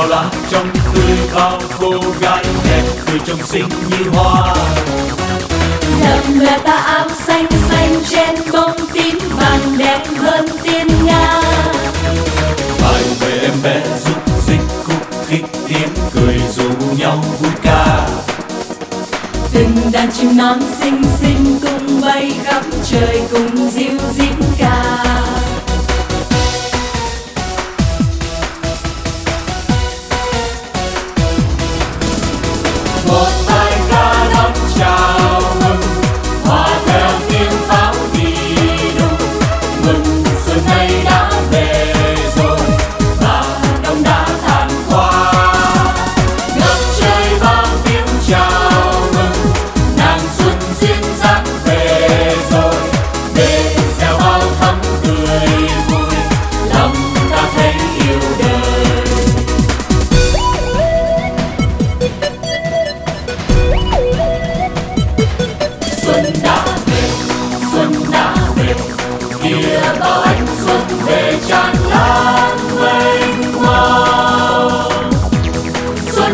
bao lá trong tươi bao cô gái đẹp tươi trong xinh như hoa. Lầm là ta áo xanh xanh trên bông tím vàng đẹp hơn tiên nga. Bài về em bé giúp dịch khúc khích tiếng cười dù nhau vui ca. Từng đàn chim non xinh xinh cùng bay khắp trời cùng diêu diễm ca.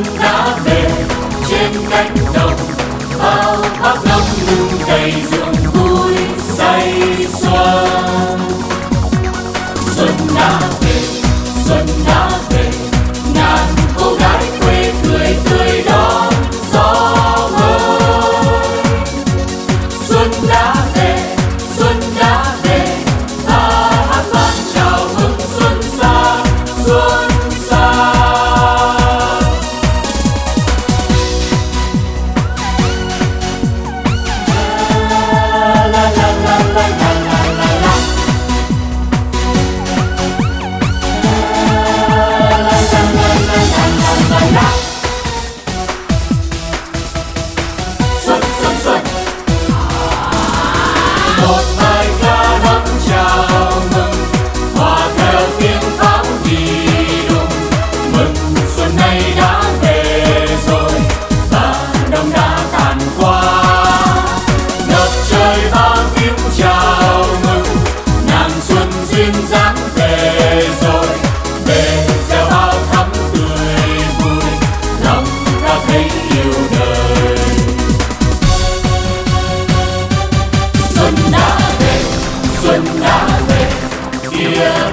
xuân đã về trên cánh đồng bao bác long lung đầy dây yeah.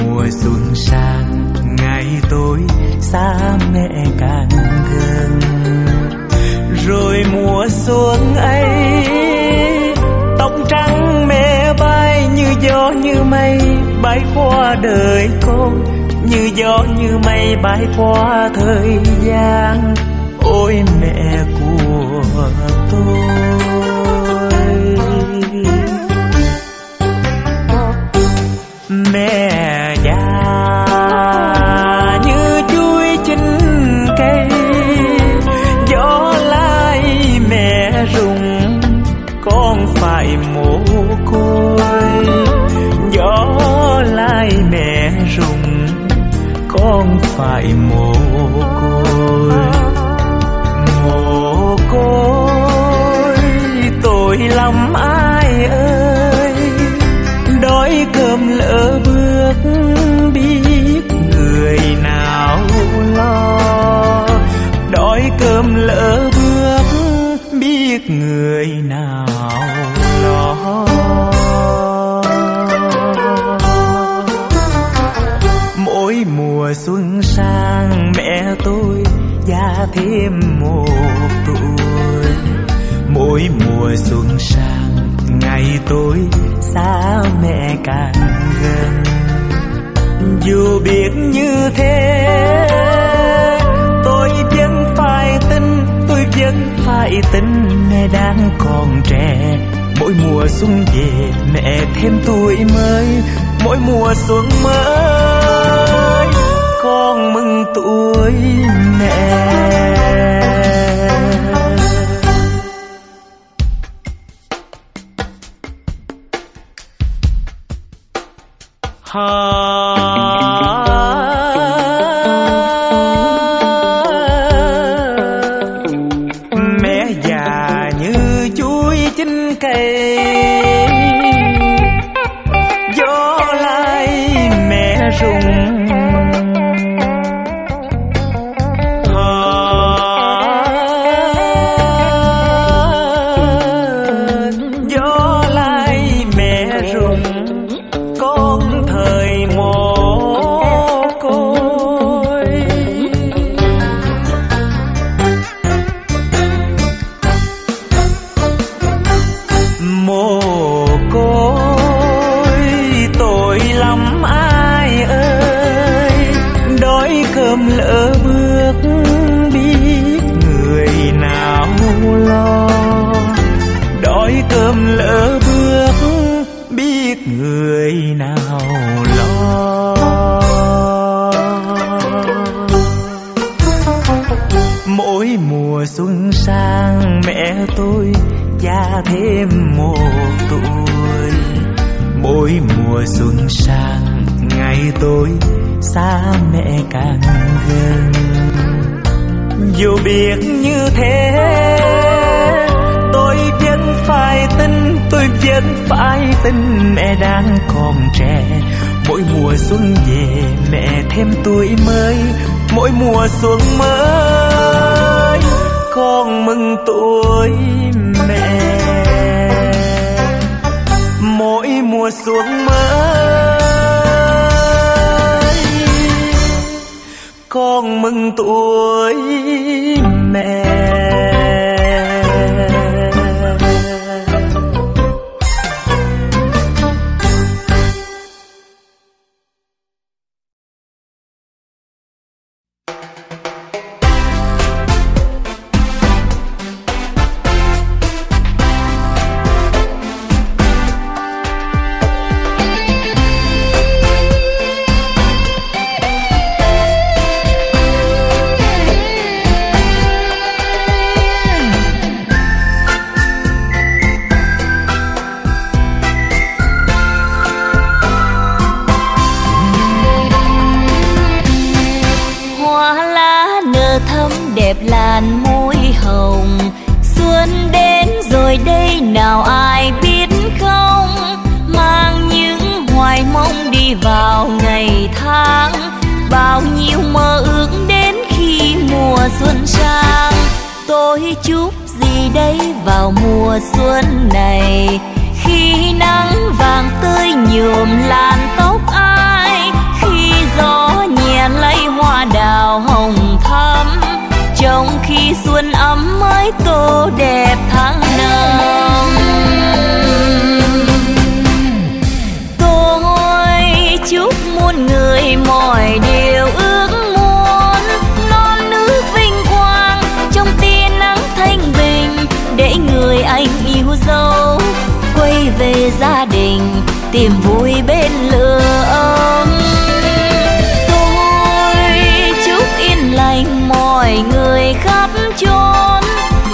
Mùa xuân sang ngày tôi xa mẹ càng gần. Rồi mùa xuân ấy, tóc trắng mẹ bay như gió như mây, bay qua đời con như gió như mây, bay qua thời gian. Ôi mẹ của tôi. Phải mồ côi. Mồ côi, tội lắm ai ơi. Đói cơm lỡ bước biết người nào lo. Đói cơm lỡ bước biết người nào lo. Mỗi mùa xuân thêm một tuổi. Mỗi mùa xuân sang, ngày tôi xa mẹ càng gần. Dù biết như thế, tôi vẫn phải tin, tôi vẫn phải tin mẹ đang còn trẻ. Mỗi mùa xuân về, mẹ thêm tuổi mới. Mỗi mùa xuân mới con mừng tuổi mẹ. Hãy tìm vui bên lửa ấm tôi chúc yên lành mọi người khắp chốn.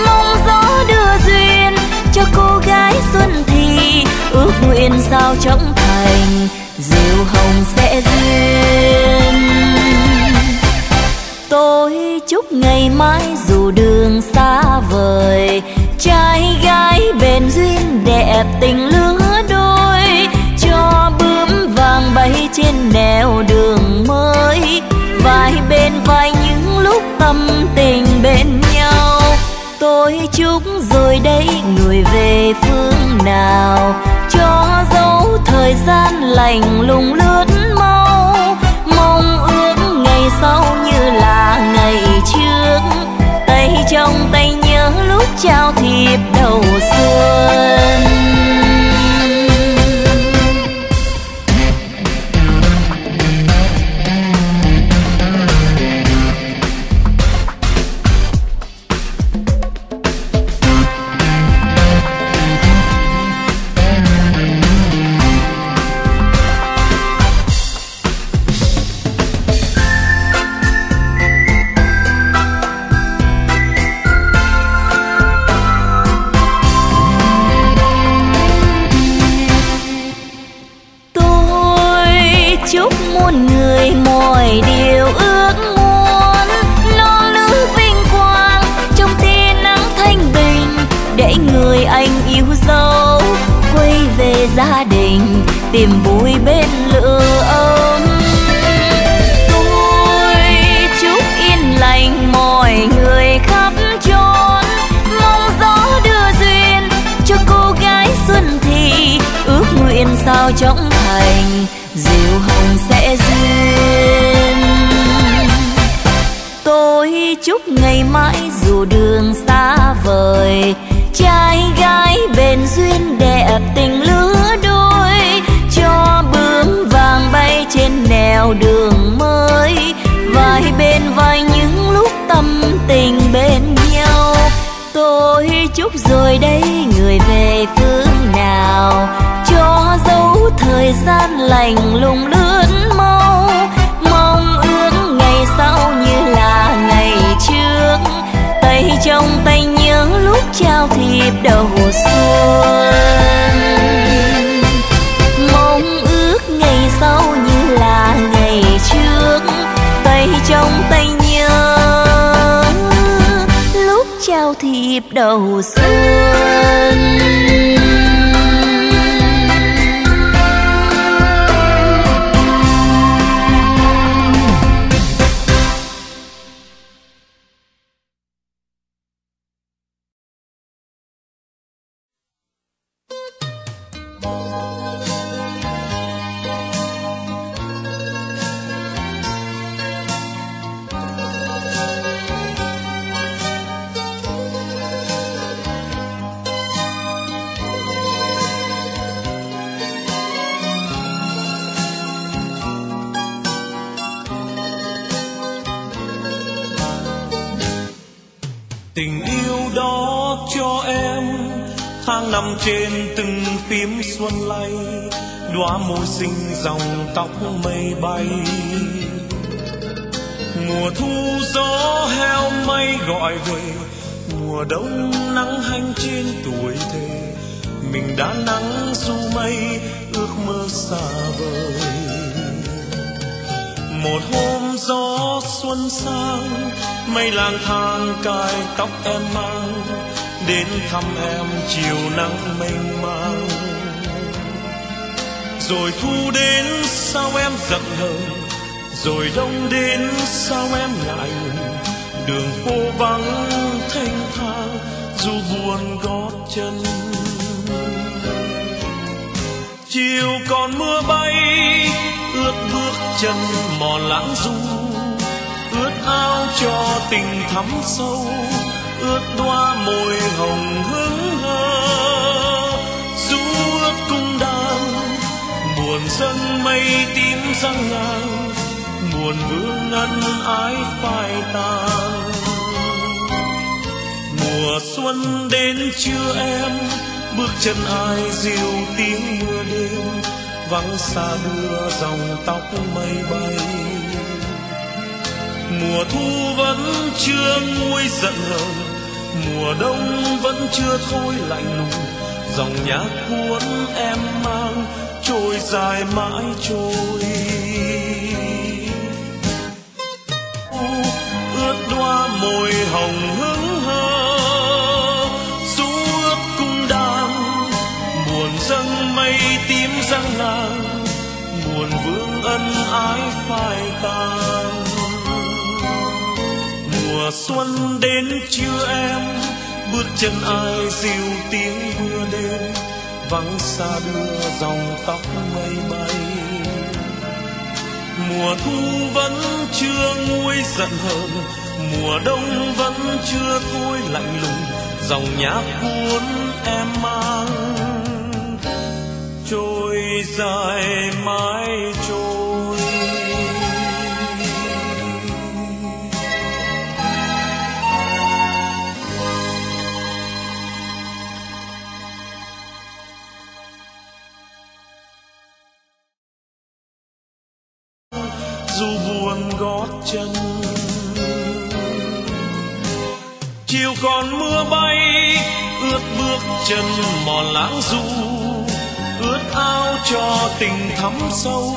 Mong gió đưa duyên cho cô gái xuân thì, ước nguyện sao trong thành diều hồng sẽ duyên. Tôi chúc ngày mai dù đường xa vời, trai gái bền duyên đẹp tình lương trên nẻo đường mới. Vai bên vai những lúc tâm tình bên nhau. Tôi chúc rồi đây người về phương nào. Cho dấu thời gian lành lùng lướt mau. Mong ước ngày sau như là ngày trước. Tay trong tay nhớ lúc trao thiệp đầu xuân. Thời gian lành lùng lướt mau. Mong ước ngày sau như là ngày trước. Tay trong tay nhớ lúc trao thiệp đầu xuân. Mong ước ngày sau như là ngày trước. Tay trong tay nhớ lúc trao thiệp đầu xuân. Môi xinh dòng tóc mây bay. Mùa thu gió heo mây gọi về, mùa đông nắng hanh trên tuổi thề. Mình đã nắng du mây, ước mơ xa vời. Một hôm gió xuân sang, mây lang thang cài tóc em mang. Đến thăm em chiều nắng mênh mang rồi thu đến sao em giận hờn rồi đông đến sao em ngại ngùng đường phố vắng thanh thang, dù buồn gót chân. Chiều còn mưa bay, ướt bước chân mòn lãng du. Ướt áo cho tình thắm sâu, ướt đoa môi hồng hứng. Buồn dâng mây tím răng ngang buồn vương ân ái phai tàn. Mùa xuân đến chưa em, bước chân ai dịu tiếng mưa đêm, vắng xa đưa dòng tóc mây bay. Mùa thu vẫn chưa nguôi giận hờn, mùa đông vẫn chưa thôi lạnh lùng, dòng nhạc cuốn em mang trôi dài mãi trôi. Ướt đoa môi hồng hứng hờ. Dù ướt cung đàn buồn dâng mây tím răng làng. Buồn vương ân ái phai tàn. Mùa xuân đến chưa em, bước chân ai dịu tiếng mưa đêm vắng xa đưa dòng tóc mây bay. Mùa thu vẫn chưa nguôi giận hờn, mùa đông vẫn chưa thôi lạnh lùng, dòng nhạc cuốn em mang. Trôi dài mãi trôi bước chân mòn lãng du, ướt ao cho tình thắm sâu,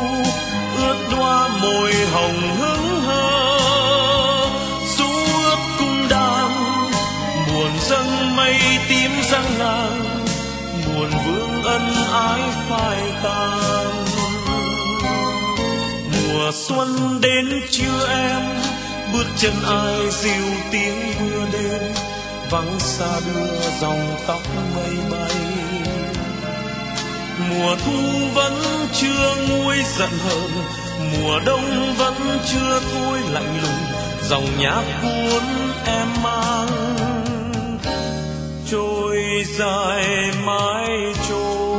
ướt đoa môi hồng hứng hờ. Du ước cung đàn buồn dâng mây tím răng làng, buồn vương ân ái phai tàn. Mùa xuân đến chưa em, bước chân ai dịu tiếng mưa đêm vắng xa đưa dòng tóc mây bay. Mùa thu vẫn chưa nguôi giận hờn, mùa đông vẫn chưa thôi lạnh lùng, dòng nhạc cuốn em mang. Trôi dài mãi trôi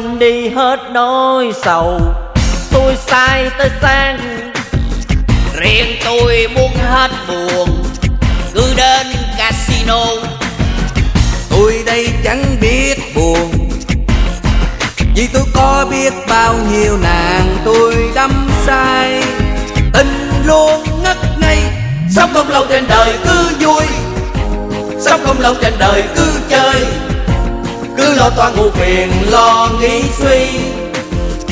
quên đi hết nỗi sầu. Tôi sai tới sang riêng tôi muốn hết buồn. Cứ đến casino. Tôi đây chẳng biết buồn. Vì tôi có biết bao nhiêu nàng tôi đắm say. Tình luôn ngất ngây. Sống không lâu trên đời cứ vui. Sống không lâu trên đời cứ chơi cứ lo toan ưu phiền, lo nghĩ suy.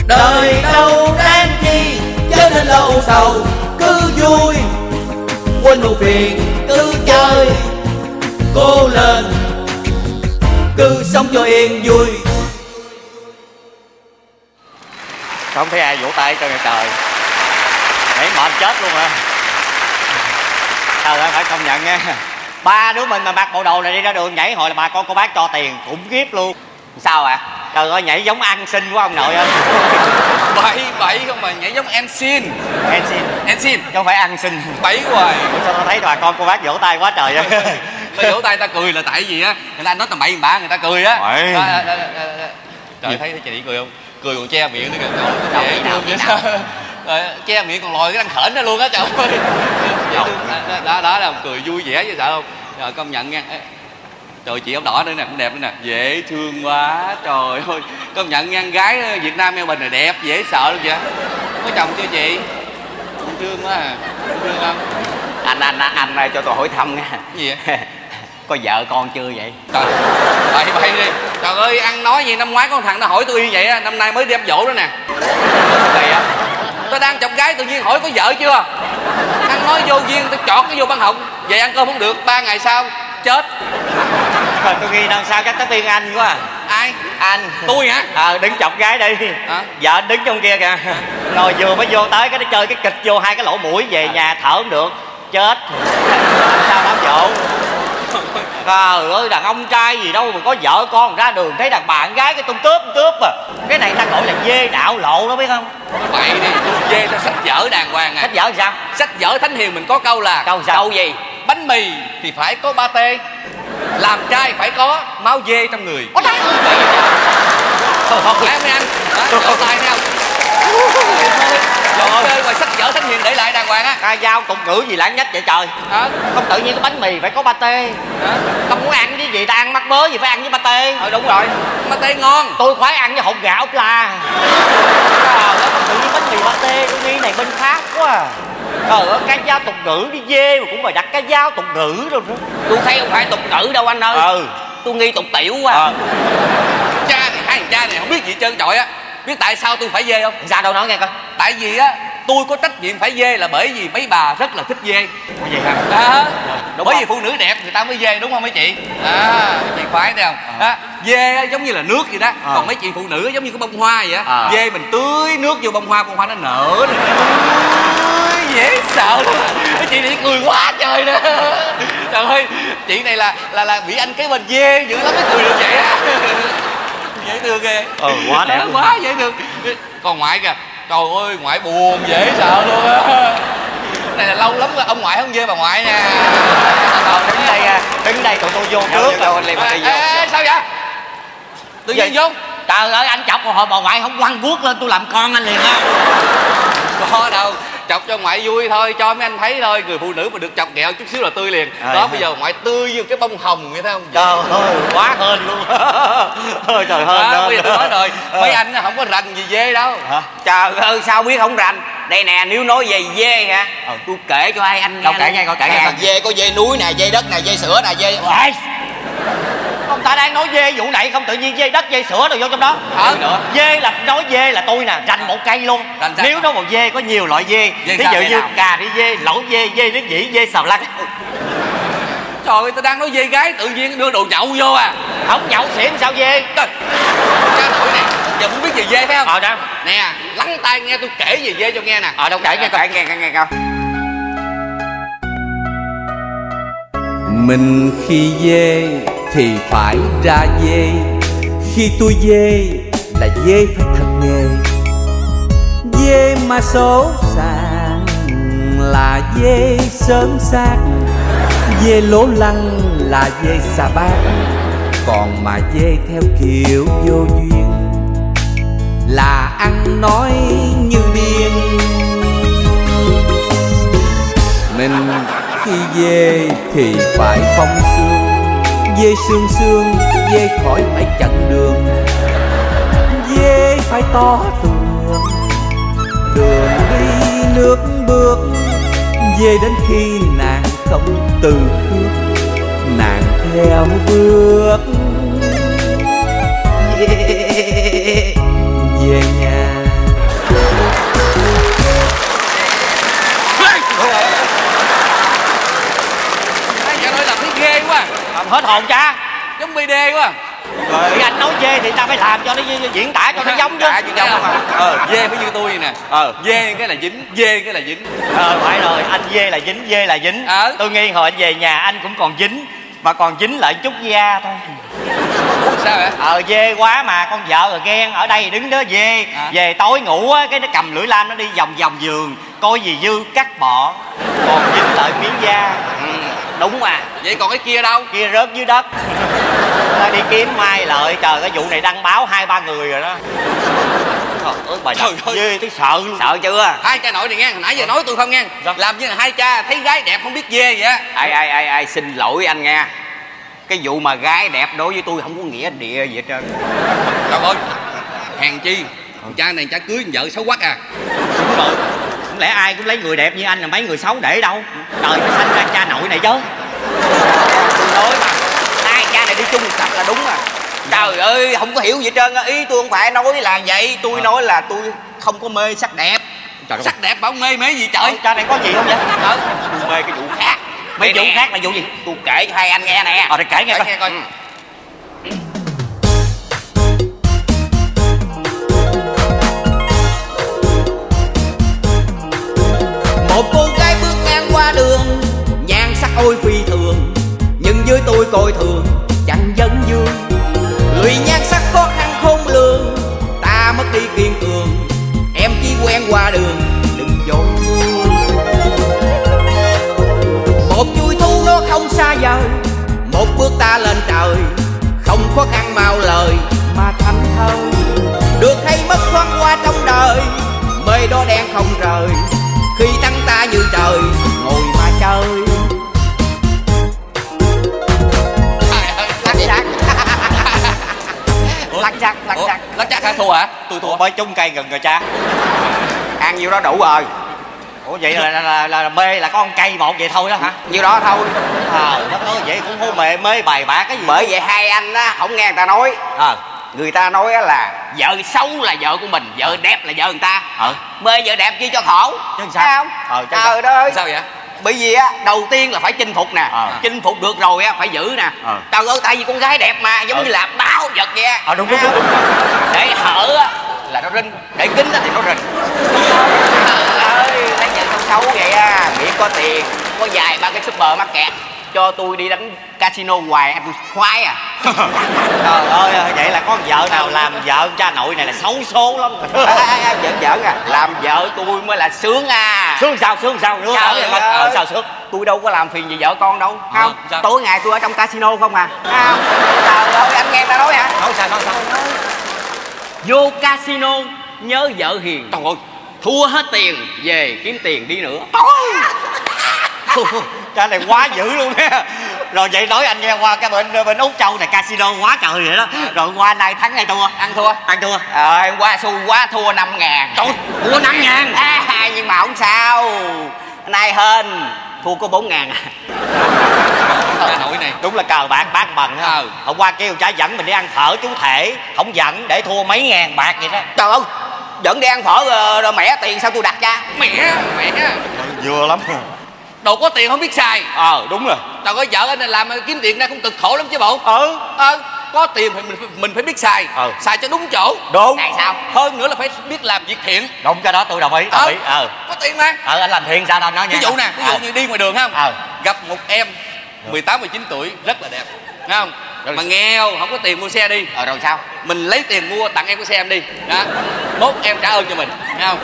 Đời đâu đáng chi chớ nên lo âu sầu cứ vui. Quên ưu phiền, cứ chơi. Cô lên, cứ sống cho yên vui. Không thấy ai vỗ tay cho ngày trời. Nãy mệt chết luôn à sao lại phải công nhận nha ba đứa mình mà mặc bộ đồ này đi ra đường nhảy hồi là bà con cô bác cho tiền khủng khiếp luôn. Sao ạ? À? trời ơi nhảy giống ăn xin của ông nội ơi. Bậy bậy không mà nhảy giống Ensign em xin. Ensign chứ không phải ăn xin. Bậy hoài. Sao tao thấy bà con cô bác vỗ tay quá trời vậy? Ta vỗ tay ta cười là tại vì á người ta nói tầm bậy bạ người ta cười á. Trời thấy thấy chị cười không? Cười còn che miệng nữa kìa. Trời, dễ thương vậy sao Rồi, che miệng còn lòi cái răng khểnh ra luôn á trời ơi. Đó, đó, đó là cười vui vẻ chứ sợ không? Rồi công nhận nha. Trời chị áo đỏ nữa nè cũng đẹp nữa nè. Dễ thương quá trời ơi. Công nhận nha gái việt nam eo bình này đẹp dễ sợ luôn vậy có chồng chưa chị? Cũng thương quá à. Cũng thương không? Anh anh anh ơi cho tôi hỏi thăm nha. Gì vậy? Có vợ con chưa vậy? Trời bậy bậy đi. Trời ơi ăn nói gì năm ngoái có thằng nó hỏi tôi vậy á năm nay mới đem dỗ đó nè. Kỳ á tôi đang chọc gái tự nhiên hỏi có vợ chưa? Ăn nói vô duyên tôi chọt cái vô băng họng. Về ăn cơm không được ba ngày sau chết. Thôi tôi nghi đằng sau các tác viên anh quá à. ai? Anh. Tôi hả? Ờ đứng chọc gái đi. Hả? vợ đứng trong kia kìa. Rồi vừa mới vô tới cái nó chơi cái kịch vô hai cái lỗ mũi về nhà thở không được. Chết. Sao đám dỗ trời ơi đàn ông trai gì đâu mà có vợ con ra đường thấy đàn bạn gái cái tung cướp tung cướp à. Cái này ta gọi là dê đạo lộ đó biết không? Bậy đi dê theo sách vở đàng hoàng à. Sách vợ sao? Sách vở thánh hiền mình có câu là Câu sao? câu gì? Bánh mì thì phải có ba tê làm trai phải có máu dê trong người. Ôi trời! Thôi, thôi. phải mấy anh Đó, tay không Trời ơi, ngoài sách vở thánh hiền để lại đàng hoàng á. Ca dao tục ngữ gì lãng nhách vậy trời? Hả? không tự nhiên cái bánh mì phải có ba tê. Hả? tao muốn ăn cái gì ta ăn mắc bớ gì phải ăn với ba tê. Ờ đúng rồi. Mà tê ngon. Tôi khoái ăn với hột gạo la. Không tự nhiên bánh mì ba tê tôi nghi này bên khác quá à. ơi cái dao tục ngữ đi dê mà cũng phải đặt cái dao tục ngữ rồi nữa. Tôi thấy không phải tục ngữ đâu anh ơi. Ừ. Tôi nghi tục tiểu quá. Ờ. Cha này, hai thằng cha này không biết gì trơn trọi á Biết tại sao tôi phải dê không? sao đâu nói nghe coi. Tại vì á tôi có trách nhiệm phải dê là bởi vì mấy bà rất là thích dê. Cái gì hả? Đó Đúng bởi không? vì phụ nữ đẹp người ta mới dê đúng không mấy chị? À chị khoái thấy không? Đó dê á, giống như là nước vậy đó. Ờ. còn mấy chị phụ nữ giống như cái bông hoa vậy á. Ờ. dê mình tưới nước vô bông hoa bông hoa nó nở dễ sợ lắm. mấy chị này cười quá trời nè. Trời ơi chị này là là là bị anh kế bên dê dữ lắm mới cười được vậy á dễ thương ghê. Ừ, quá đẹp luôn. quá dễ thương. Còn ngoại kìa. Trời ơi ngoại buồn dễ sợ luôn á. Này là lâu lắm rồi ông ngoại không dê bà ngoại nha. Ờ, đứng đây à, đứng đây tụi tôi vô trước rồi liền Ê, đi ê, sao vậy? Tự nhiên Gì? vô. Trời ơi anh chọc một hồi bà ngoại không quăng guốc lên tôi làm con anh liền á có đâu chọc cho ngoại vui thôi cho mấy anh thấy thôi người phụ nữ mà được chọc ghẹo chút xíu là tươi liền À, đó dạ. bây giờ ngoại tươi như cái bông hồng vậy thấy không trời ơi quá hên luôn ôi trời hên đó, bây giờ tôi nói rồi Ờ. mấy anh không có rành gì dê đâu hả trời ơi sao biết không rành đây nè nếu nói về dê hả Ừ. tôi kể cho hai anh Đâu nghe kể luôn. nghe, coi kể nghe coi. dê có dê núi nè dê đất nè dê sữa nè dê! Ông ta đang nói dê vụ này không tự nhiên dê đất dê sữa rồi vô trong đó. Hả? nữa? Dê là nói dê là tôi nè rành một cây luôn. Rành nếu nói một dê có nhiều loại dê Dê ví dụ như nào? cà ri dê lẩu dê dê nước dĩ dê xào lăn trời ơi tôi đang nói dê gái tự nhiên đưa đồ nhậu vô à. Không nhậu xỉn sao dê? Trời, cha nổi nè giờ muốn biết về dê phải không? Ờ đâu nè lắng tai nghe tôi kể về dê cho nghe nè. Ờ đâu kể nghe coi. nghe nghe nghe coi. Mình khi dê thì phải ra dê. Khi tôi dê là dê phải thật nghề. Dê mà số sàng là dê sớm xác. Dê lố lăng là dê xà bát. Còn mà dê theo kiểu vô duyên Là ăn nói như điên mình khi dê thì phải phong xương Dê xương xương, dê khỏi phải chặn đường Dê phải to tường Đường đi nước bước về đến khi nàng không từ khước nàng theo bước về, về nhà hết hồn cha. Giống bd quá. Thì anh nói dê thì ta phải làm cho nó diễn tả cho nó giống chứ. Chứ giống không ờ dê phải như tôi vậy nè. Ờ. Dê cái là dính dê cái là dính. Ờ phải rồi anh dê là dính dê là dính. Ờ. tôi nghi hồi anh về nhà anh cũng còn dính mà còn dính lại chút da thôi sao vậy? Ờ dê quá mà con vợ rồi ghen. Ở đây đứng đó dê À. về tối ngủ á cái nó cầm lưỡi lam nó đi vòng vòng giường coi gì dư cắt bỏ còn dính lại miếng da. Ừ, đúng mà vậy còn cái kia đâu? Kia rớt dưới đất. Ta đi kiếm mai lợi. Trời cái vụ này đăng báo hai ba người rồi đó. Trời ơi bà Trời ơi. dê tới sợ luôn. Sợ chưa? Hai cha nội này nghe hồi nãy giờ nói tôi không nghe. Dạ. làm như là hai cha thấy gái đẹp không biết dê vậy á. Ai ai ai ai xin lỗi anh nghe cái vụ mà gái đẹp đối với tôi không có nghĩa địa gì hết trơn. Trời ơi hèn chi? Thằng cha này cha cưới vợ xấu quắc à. Đúng rồi. Không lẽ ai cũng lấy người đẹp như anh là mấy người xấu để đâu? Trời nó sanh ra cha nội này chứ. Tôi nói mà hai cha này đi chung cặp là đúng à. Trời ơi không có hiểu gì hết trơn á. Ý tôi không phải nói là vậy tôi nói là tôi không có mê sắc đẹp. Trời sắc đẹp bảo mê mế gì trời? Cha này có gì không vậy? Tôi mê cái vụ khác mấy vụ khác là vụ gì? Tôi kể cho hai anh nghe nè. Ờ thì kể nghe Kể coi. nghe coi. Ừ. một cô gái bước ngang qua đường nhan sắc ôi phi thường nhưng với tôi coi thường chẳng vấn dương lụy nhan sắc khó khăn khôn lường ta mất đi kiên cường em chỉ quen qua đường trời không khó khăn mau lời. Mà thánh thơi được hay mất thoáng qua trong đời mây đó đen không rời. Khi tăng ta như trời ngồi mà chơi. Lắc chắc. Lắc chắc lắc chắc. Lắc chắc hả? Thua hả? Tôi thua mới chung cây gần rồi cha. Ăn nhiêu đó đủ rồi ủa vậy là là, là, là, là mê là có con cây một vậy thôi đó hả? Nhiêu đó thôi. Ờ đất ơi vậy cũng hô mê mê bài bạc cái gì? Bởi vậy hai anh á không nghe người ta nói. Ờ. Người ta nói á là vợ xấu là vợ của mình vợ đẹp là vợ người ta. Ờ. Mê vợ đẹp chi cho khổ. Chứ sao? Thấy không? Ờ, trời đất ơi. Sao vậy? Bởi vì á đầu tiên là phải chinh phục nè. Ờ. chinh phục được rồi á phải giữ nè. Ờ. trời ơi tại vì con gái đẹp mà giống Ờ. như là báo vật vậy. Ờ, đúng, đúng, đúng, không? để hở á là nó rinh. Để kính á thì nó rình trời ơi xấu vậy á miệng có tiền. Có vài ba cái supermarket cho tôi đi đánh casino hoài tôi khoái à. Trời ơi vậy là có vợ nào làm vợ cha nội này là xấu số lắm. À, à, à, giỡn giỡn à. Làm vợ tôi mới là sướng à. Sướng sao sướng sao nữa? Ờ, ơi. ờ, sao sướng? Tôi đâu có làm phiền gì vợ con đâu. Ờ, không sao? tối ngày tôi ở trong casino không à. Không. Trời ơi anh nghe ta nói hả nói sao nói sao? Vô casino nhớ vợ hiền. Trời ơi thua hết tiền về kiếm tiền đi nữa. Cha này quá dữ luôn á. Rồi vậy nói anh nghe qua cái bên bên úc châu này casino quá trời vậy đó. Rồi qua nay thắng hay thua? Ăn thua. Ăn thua. Ờ hôm qua xu quá thua 5 ngàn. Trời thua năm ngàn? À, nhưng mà không sao. Nay hên thua có 4 ngàn à. Nội này. Đúng là cờ bạc bát bằng ha. Ờ. hôm qua kêu cha dẫn mình đi ăn phở chú thể không dẫn để thua mấy ngàn bạc vậy đó. Trời ơi vẫn đi ăn phở rồi, rồi mẹ tiền sao tôi đặt cha mẹ mẹ. Vừa lắm. Đồ có tiền không biết xài. Ờ đúng rồi. Trời ơi vợ anh này làm kiếm tiền ra cũng cực khổ lắm chứ bộ. Ừ. Ờ có tiền thì mình phải- mình phải biết xài. Ừ. xài cho đúng chỗ. Đúng. Tại sao? Hơn nữa là phải biết làm việc thiện. Đúng cái đó tôi đồng ý đồng Ờ. ý. Ờ có tiền mà. Ờ anh làm thiện sao đâu nói nha ví dụ nè. ví dụ Ờ. như đi ngoài đường không? Ờ. gặp một em 18 19 tuổi rất là đẹp. Thấy không mà nghèo không? Có tiền mua xe đi. Ờ rồi sao? Mình lấy tiền mua tặng em cái xe em đi. Đó. Mốt em trả ơn cho mình. Thấy không?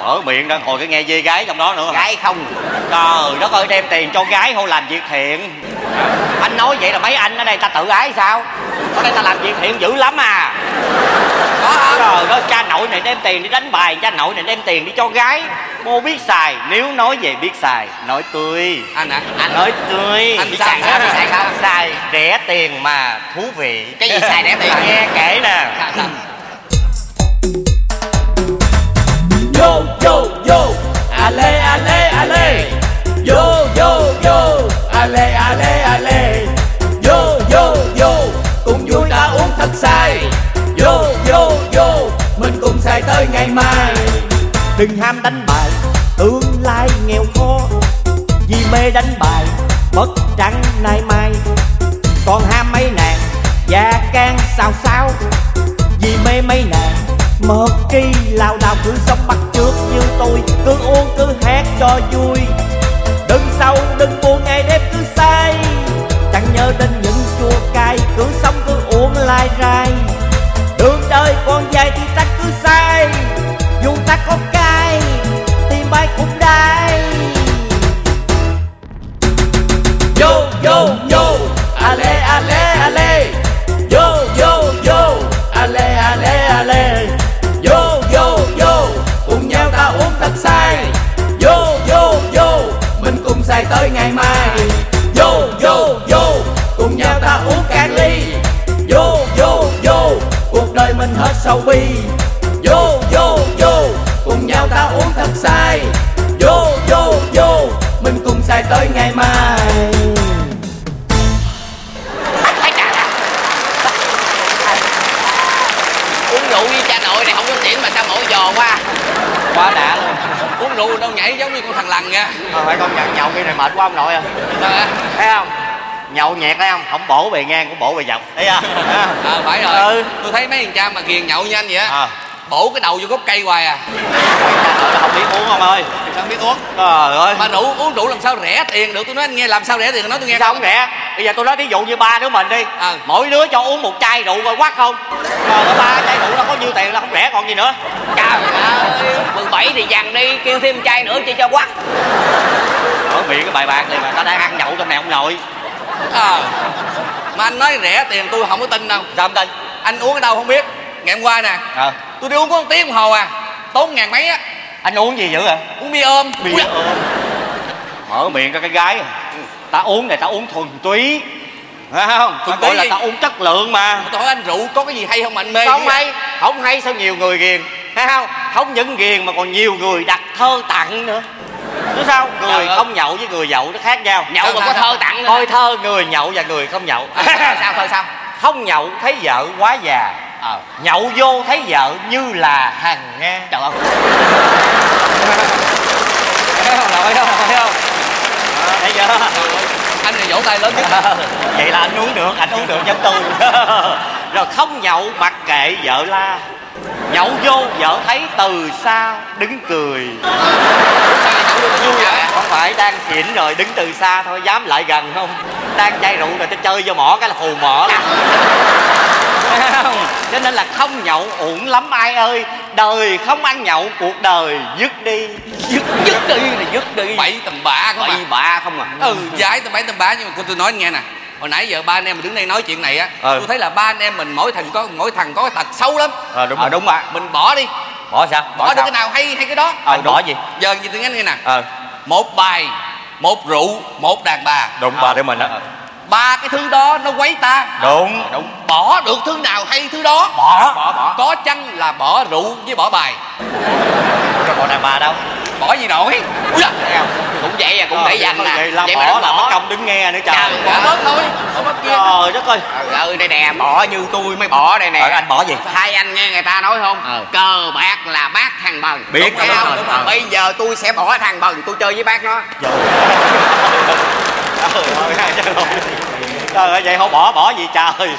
Mở miệng ra hồi cái nghe dê gái trong đó nữa gái không. Trời đất ơi đem tiền cho gái không làm việc thiện. Anh nói vậy là mấy anh ở đây ta tự ái sao? Ở đây ta làm việc thiện dữ lắm à có trời ơi cha nội này đem tiền đi đánh bài cha nội này đem tiền đi cho gái. Mô biết xài nếu nói về biết xài nói tươi. Anh hả anh. Nói tươi. Anh biết xài sao xài sao? xài rẻ tiền mà thú vị. Cái gì xài rẻ tiền? nghe kể nè? Yo yo yo. Ale ale ale. Yo yo yo. Ale ale ale. Yo yo yo. Cùng vui ta uống thật say tới ngày mai. Đừng ham đánh bài, Tương lai nghèo khó. Vì mê đánh bài Mất trắng nay mai. Còn ham mấy nàng Và can sao sao Vì mê mấy nàng mệt kỳ lao đào cứ sống bắt trước như tôi, Cứ uống, cứ hát cho vui. Đừng sâu đừng buồn, ngày đêm cứ say. Chẳng nhớ đến những chua cay, Cứ sống cứ uống lai rai. Đường đời còn dài thì ta cứ say Dù ta có cao hết sầu bi. Yo yo yo Cùng nhau ta uống thật say. Yo yo yo Mình cùng say tới ngày mai. Uống rượu với cha nội này không có tiễn mà sao mổ giò quá. Quá đã luôn. Uống rượu đâu nhảy giống như con thằng lằn nha. Ờ, phải công nhận nhậu kia này mệt quá ông nội à. Sao thấy không nhậu nhẹt thấy không? Không bổ bề ngang cũng bổ bề dọc. Thấy chưa ờ phải rồi. Ừ. tôi thấy mấy thằng cha mà ghiền nhậu nhanh vậy á à bổ cái đầu vô gốc cây hoài à. Không biết uống không ơi? Sao biết uống? Trời ơi. Mà rượu uống rượu làm sao rẻ tiền được? Tôi nói anh nghe làm sao rẻ tiền? Nói tôi nghe. Sao không rẻ? Bây giờ tôi nói ví dụ như ba đứa mình đi. Ờ. mỗi đứa cho uống một chai rượu coi quắc không? Ơi ba chai rượu nó có nhiêu tiền là không rẻ còn gì nữa. Trời ơi, 17 thì dằn đi, kêu thêm chai nữa cho cho quắc ở miệng cái bài bạc này mà ta đang ăn nhậu trong này ông nội à mà anh nói rẻ tiền tôi không có tin đâu. Sao không tin? Anh uống ở đâu không biết. Ngày hôm qua nè. Ờ. Tôi đi uống có một tiếng đồng hồ à. Tốn ngàn mấy á. Anh uống gì dữ vậy? Uống bia ôm. Bia Ui, ôm. Mở miệng cho cái gái. Ta uống này ta uống thuần túy. Phải không? Thuần túy là gì? ta uống chất lượng mà. Tôi hỏi anh rượu có cái gì hay không mà anh mê không hay? Không hay sao nhiều người ghiền. Thấy không? Không những ghiền mà còn nhiều người đặt thơ tặng nữa chứ sao? Người Trời ơi. không nhậu với người nhậu nó khác nhau. Nhậu mà có thơ tặng nữa coi thơ người nhậu và người không nhậu. Sao thôi sao? Không nhậu thấy vợ quá già. Ờ. Nhậu vô thấy vợ như là hàng nga Trời ơi. Thấy không? Thấy không? Thấy không? À, thấy chưa? Anh này vỗ tay lớn nhất. Vậy là anh uống được anh uống được giống tôi. Rồi không nhậu mặc kệ vợ la nhậu vô vợ thấy từ xa đứng cười. Vui vậy không phải đang xỉn rồi đứng từ xa thôi dám lại gần không? Đang chai rượu rồi tôi chơi vô mỏ cái là phù mỏ. Không? cho nên là không nhậu uổng lắm. Ai ơi đời không ăn nhậu cuộc đời dứt đi. Dứt, dứt đi là dứt đi. Bảy tầm bạ không à Bậy bạ không à. Ừ giải tầm bảy tầm bạ nhưng mà cô tôi nói anh nghe nè hồi nãy giờ ba anh em mình đứng đây nói chuyện này á Ừ. tôi thấy là ba anh em mình mỗi thằng có mỗi thằng có cái tật xấu lắm. Ờ đúng Ờ đúng ạ mình bỏ đi. Bỏ sao? Bỏ được cái nào hay hay cái đó. Ờ bỏ gì? giờ như tôi nghe nghe nè. Ờ. Một bài một rượu một đàn bà. Đúng ba đứa mình á. Ba cái thứ đó nó quấy ta. Đúng. Đúng. Bỏ được thứ nào hay thứ đó. Bỏ. Bỏ bỏ có chăng là bỏ rượu với bỏ bài. Rồi còn đàn bà đâu bỏ gì nổi? Không? Cũng vậy à, cũng để dành nè vậy là Vậy mà bỏ là bỏ. mất công đứng nghe nữa trời. Trời, bỏ bớt thôi bỏ bớt kia. Trời đất ơi. Trời ơi đây nè bỏ như tôi mới bỏ đây nè. Ờ, anh bỏ gì? hai anh nghe người ta nói không? Ờ. cờ bạc là bác thằng bần. Biết Đúng không? đúng rồi. bây giờ tôi sẽ bỏ thằng bần tôi chơi với bác nó. Trời ơi. Trời ơi trời ơi vậy không bỏ bỏ gì trời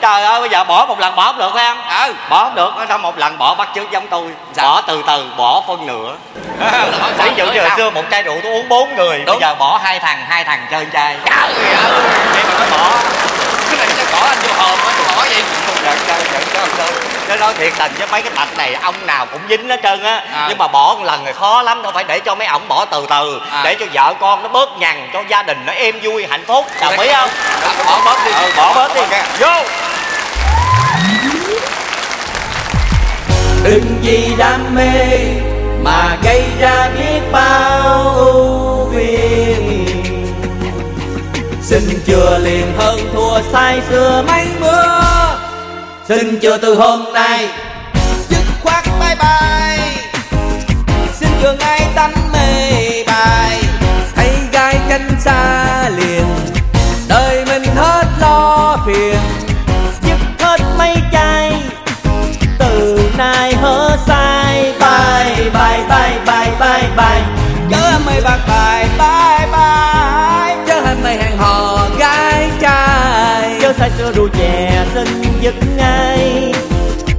trời ơi bây giờ bỏ một lần bỏ không được phải không? Ừ. Bỏ không được sao một lần bỏ bắt chước giống tôi? Sao? bỏ từ từ bỏ phân nửa. Ví dụ như hồi xưa một chai rượu tôi uống bốn người bây Đúng. giờ bỏ hai thằng hai thằng chơi chai. Trời ơi. Vậy mà nó bỏ. Cái này chắc bỏ anh vô hòm á bỏ không giận chơi giận chơi chơi nó nói thiệt tình chứ mấy cái tạch này ông nào cũng dính hết trơn á. À. nhưng mà bỏ một lần rồi khó lắm đâu phải để cho mấy ổng bỏ từ từ. À. để cho vợ con nó bớt nhằn cho gia đình nó êm vui hạnh phúc. Đồng ý không? Dạ, bỏ bớt đi ừ, bỏ bớt đi. Vô Đừng vì đam mê mà gây ra biết bao ưu phiền. Xin chưa liền hơn thua sai xưa mấy mưa. Xin chưa từ hôm nay Dứt khoát bye bye. Xin chưa ngay tánh mê bài. Thấy gái tránh xa liền, Đời mình hết lo phiền. nay hớ sai bye bye bye bye bye bye. Chớ em mày bạc bài bye bye. Chớ em mày hẹn hò gái trai. Chớ sai xưa rượu chè xin giật ngay.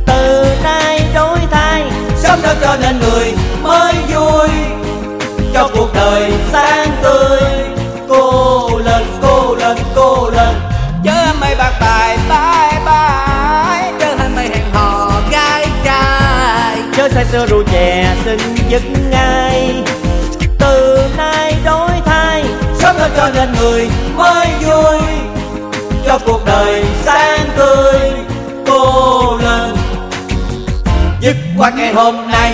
Từ nay đổi thay sống đâu cho nên người chớ rượu chè xin dứt ngay. Từ nay đổi thay sống hơn cho nên người mới vui. Cho cuộc đời sáng tươi, cô lên dứt qua ngày hôm nay.